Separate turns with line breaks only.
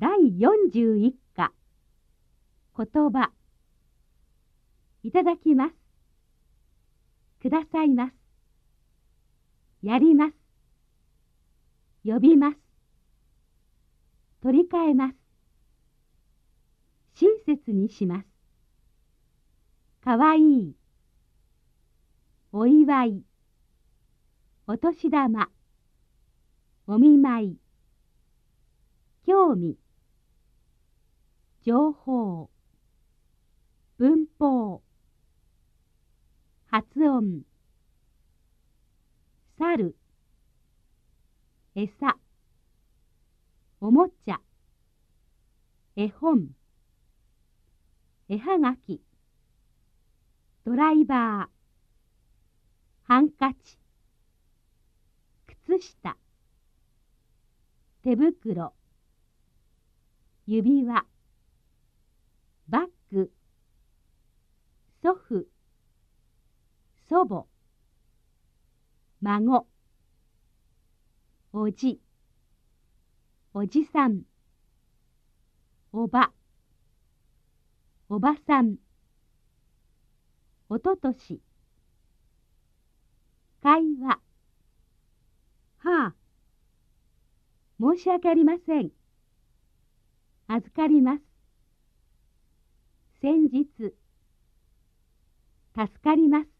第41課。言葉。いただきます。くださいます。やります。呼びます。取り替えます。親切にします。かわいい。お祝い。お年玉。お見舞い。興味。情報文法。発音。猿。餌。おもちゃ。絵本。絵はがき。ドライバー。ハンカチ。靴下。手袋。指輪。バッグ祖父。祖母。孫。おじ。おじさん。おば。おばさん。おととし。会話。はあ。申し訳ありません。預かります。先日助かります。